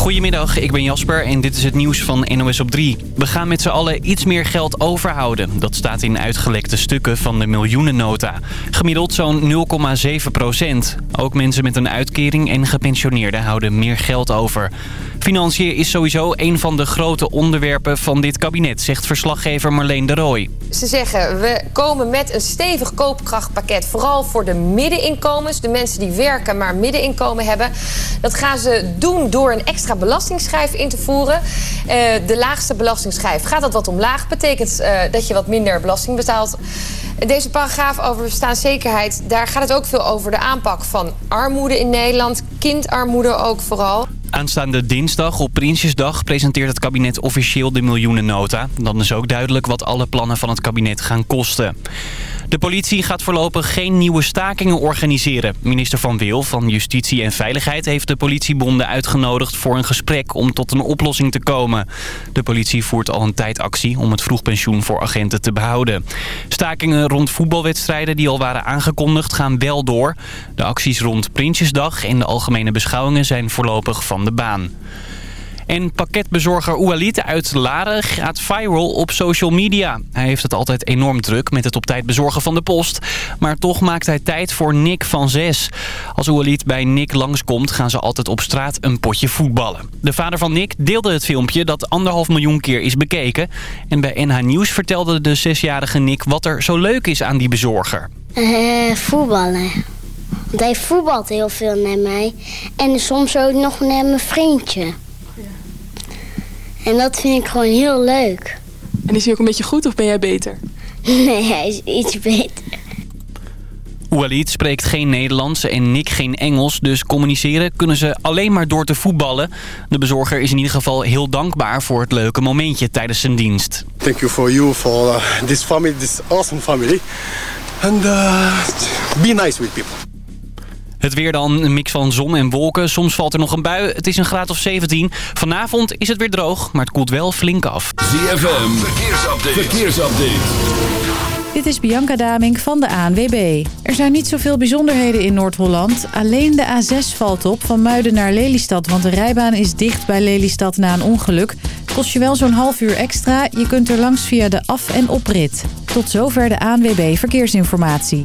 Goedemiddag, ik ben Jasper en dit is het nieuws van NOS op 3. We gaan met z'n allen iets meer geld overhouden. Dat staat in uitgelekte stukken van de miljoenennota. Gemiddeld zo'n 0,7 procent. Ook mensen met een uitkering en gepensioneerden houden meer geld over. Financiën is sowieso een van de grote onderwerpen van dit kabinet, zegt verslaggever Marleen de Rooij. Ze zeggen, we komen met een stevig koopkrachtpakket. Vooral voor de middeninkomens, de mensen die werken maar middeninkomen hebben. Dat gaan ze doen door een extra belastingschijf in te voeren. Uh, de laagste belastingschijf gaat dat wat omlaag. Betekent uh, dat je wat minder belasting betaalt. Deze paragraaf over bestaanszekerheid, daar gaat het ook veel over de aanpak van armoede in Nederland. Kindarmoede ook vooral. Aanstaande dinsdag op Prinsjesdag presenteert het kabinet officieel de miljoenennota. Dan is ook duidelijk wat alle plannen van het kabinet gaan kosten. De politie gaat voorlopig geen nieuwe stakingen organiseren. Minister Van Wil van Justitie en Veiligheid heeft de politiebonden uitgenodigd voor een gesprek om tot een oplossing te komen. De politie voert al een tijd actie om het vroegpensioen voor agenten te behouden. Stakingen rond voetbalwedstrijden die al waren aangekondigd gaan wel door. De acties rond Prinsjesdag en de algemene beschouwingen zijn voorlopig van de baan. En pakketbezorger Oualit uit Laren gaat viral op social media. Hij heeft het altijd enorm druk met het op tijd bezorgen van de post. Maar toch maakt hij tijd voor Nick van 6. Als Oualit bij Nick langskomt gaan ze altijd op straat een potje voetballen. De vader van Nick deelde het filmpje dat anderhalf miljoen keer is bekeken. En bij NH Nieuws vertelde de zesjarige Nick wat er zo leuk is aan die bezorger. Uh, voetballen. Want hij voetbalt heel veel met mij. En soms ook nog met mijn vriendje. En dat vind ik gewoon heel leuk. En is hij ook een beetje goed of ben jij beter? Nee, hij is iets beter. Walid spreekt geen Nederlands en Nick geen Engels, dus communiceren kunnen ze alleen maar door te voetballen. De bezorger is in ieder geval heel dankbaar voor het leuke momentje tijdens zijn dienst. Thank you for you, for uh, this family, this awesome family. And uh, be nice with people. Het weer dan, een mix van zon en wolken. Soms valt er nog een bui. Het is een graad of 17. Vanavond is het weer droog, maar het koelt wel flink af. ZFM, verkeersupdate. verkeersupdate. Dit is Bianca Damink van de ANWB. Er zijn niet zoveel bijzonderheden in Noord-Holland. Alleen de A6 valt op van Muiden naar Lelystad... want de rijbaan is dicht bij Lelystad na een ongeluk. Kost je wel zo'n half uur extra. Je kunt er langs via de af- en oprit. Tot zover de ANWB Verkeersinformatie.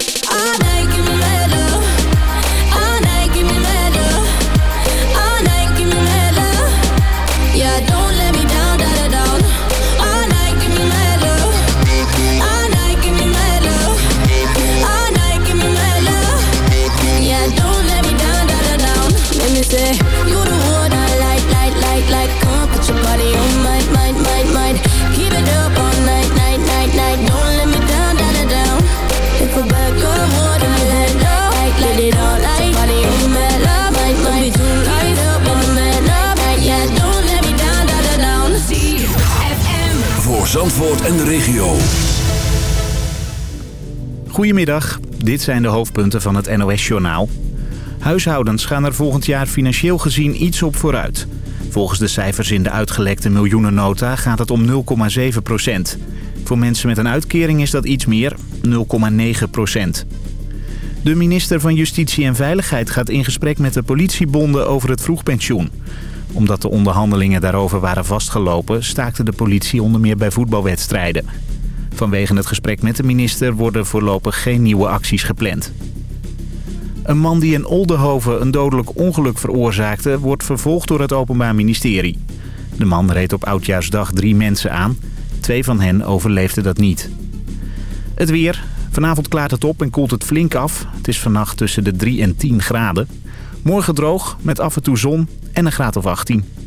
Zandvoort en de regio. Goedemiddag, dit zijn de hoofdpunten van het NOS-journaal. Huishoudens gaan er volgend jaar financieel gezien iets op vooruit. Volgens de cijfers in de uitgelekte miljoenennota gaat het om 0,7 procent. Voor mensen met een uitkering is dat iets meer, 0,9 procent. De minister van Justitie en Veiligheid gaat in gesprek met de politiebonden over het vroegpensioen. Omdat de onderhandelingen daarover waren vastgelopen... staakte de politie onder meer bij voetbalwedstrijden. Vanwege het gesprek met de minister worden voorlopig geen nieuwe acties gepland. Een man die in Oldenhoven een dodelijk ongeluk veroorzaakte... wordt vervolgd door het Openbaar Ministerie. De man reed op Oudjaarsdag drie mensen aan. Twee van hen overleefden dat niet. Het weer. Vanavond klaart het op en koelt het flink af. Het is vannacht tussen de 3 en 10 graden. Morgen droog, met af en toe zon en een graad of 18.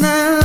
now.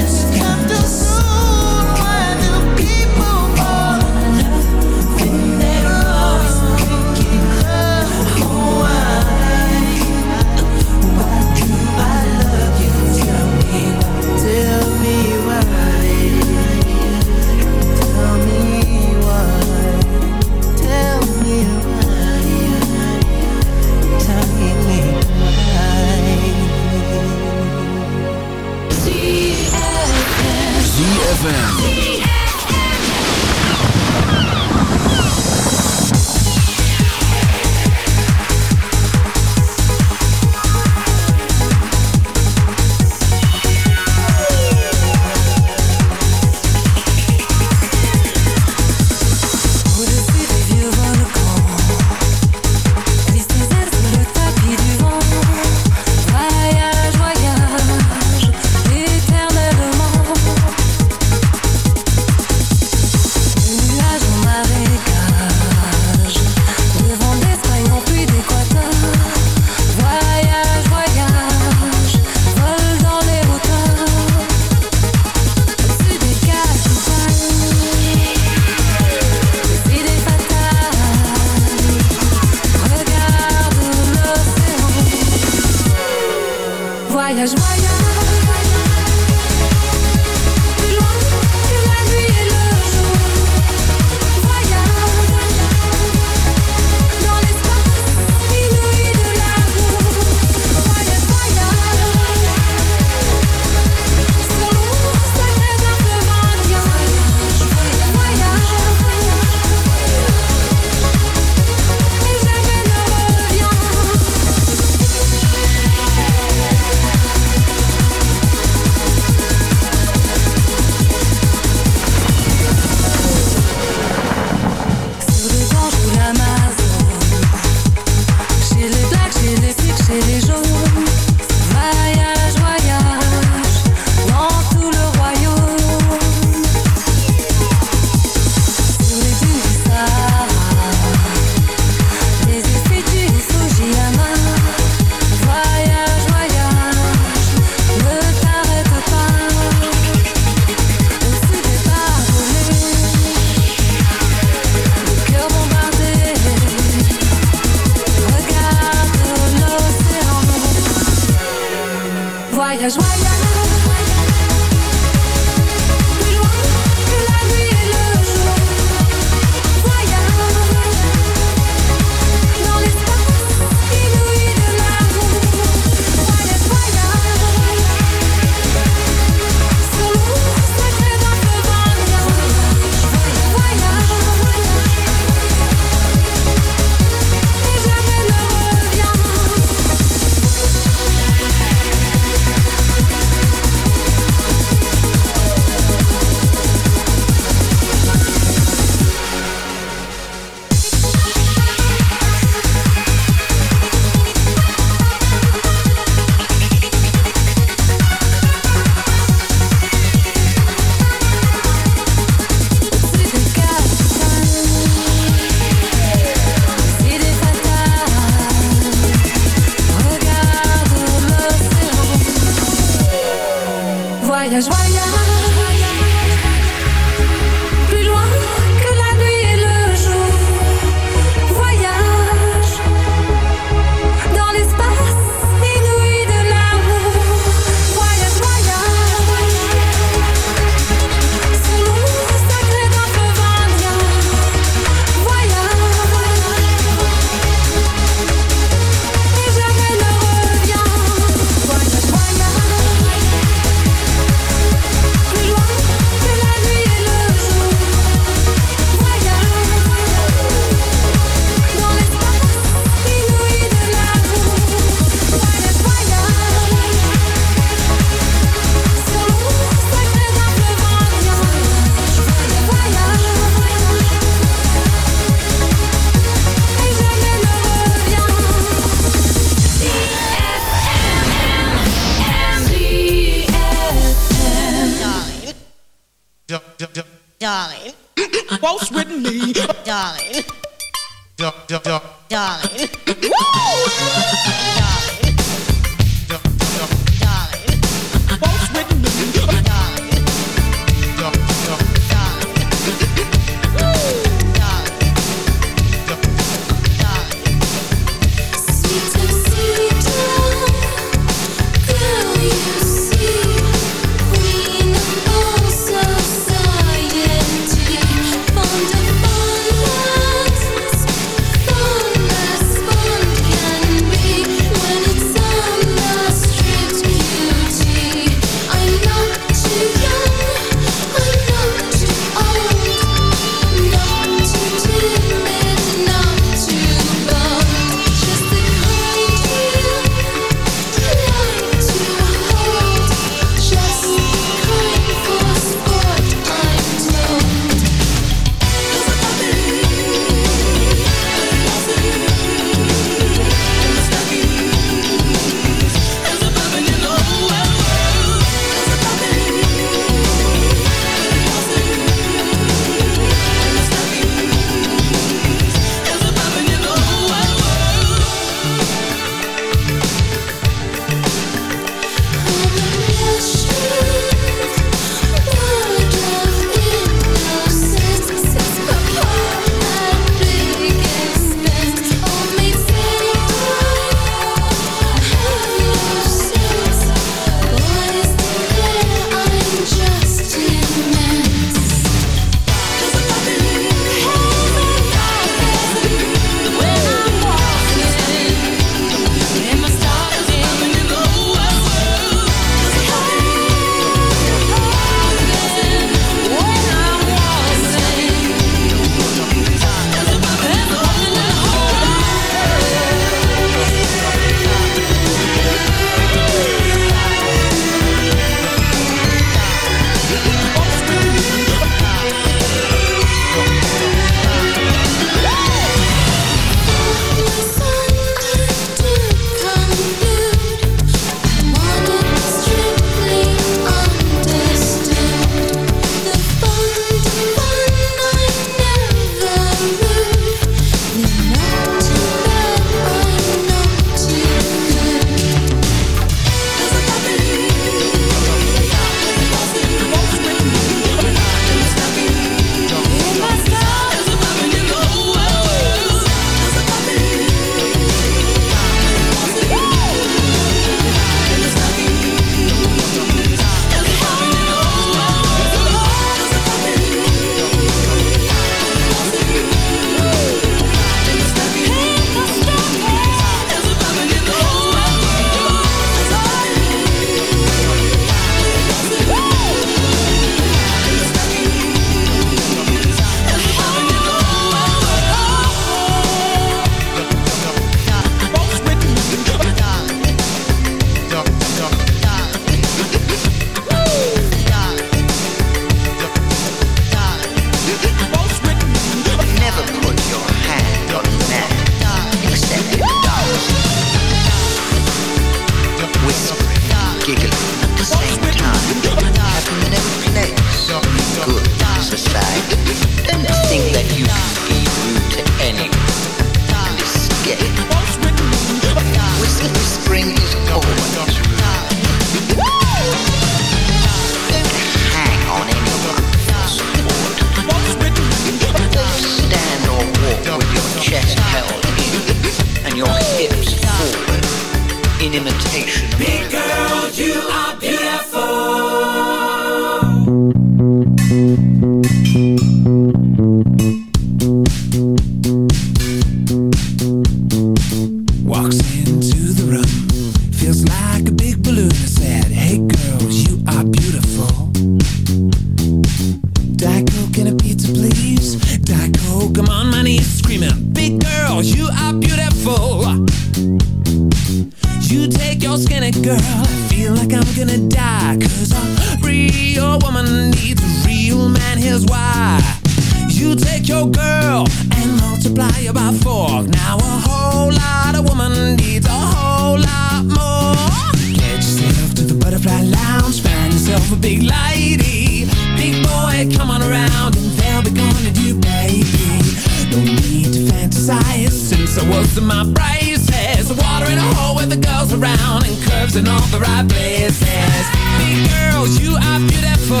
places. Big girls, you are beautiful.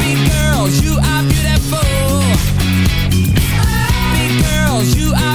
Big girls, you are beautiful. Big girls, you are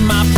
my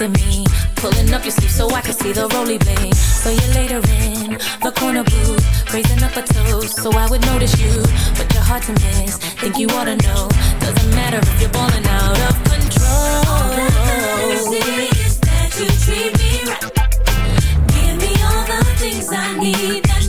after me. Pulling up your sleeve so I can see the roly bling. So you're later in the corner booth, raising up a toast so I would notice you. But you're hard to miss, think you ought to know. Doesn't matter if you're balling out of control. All I see is that you treat me right. Give me all the things I need. That's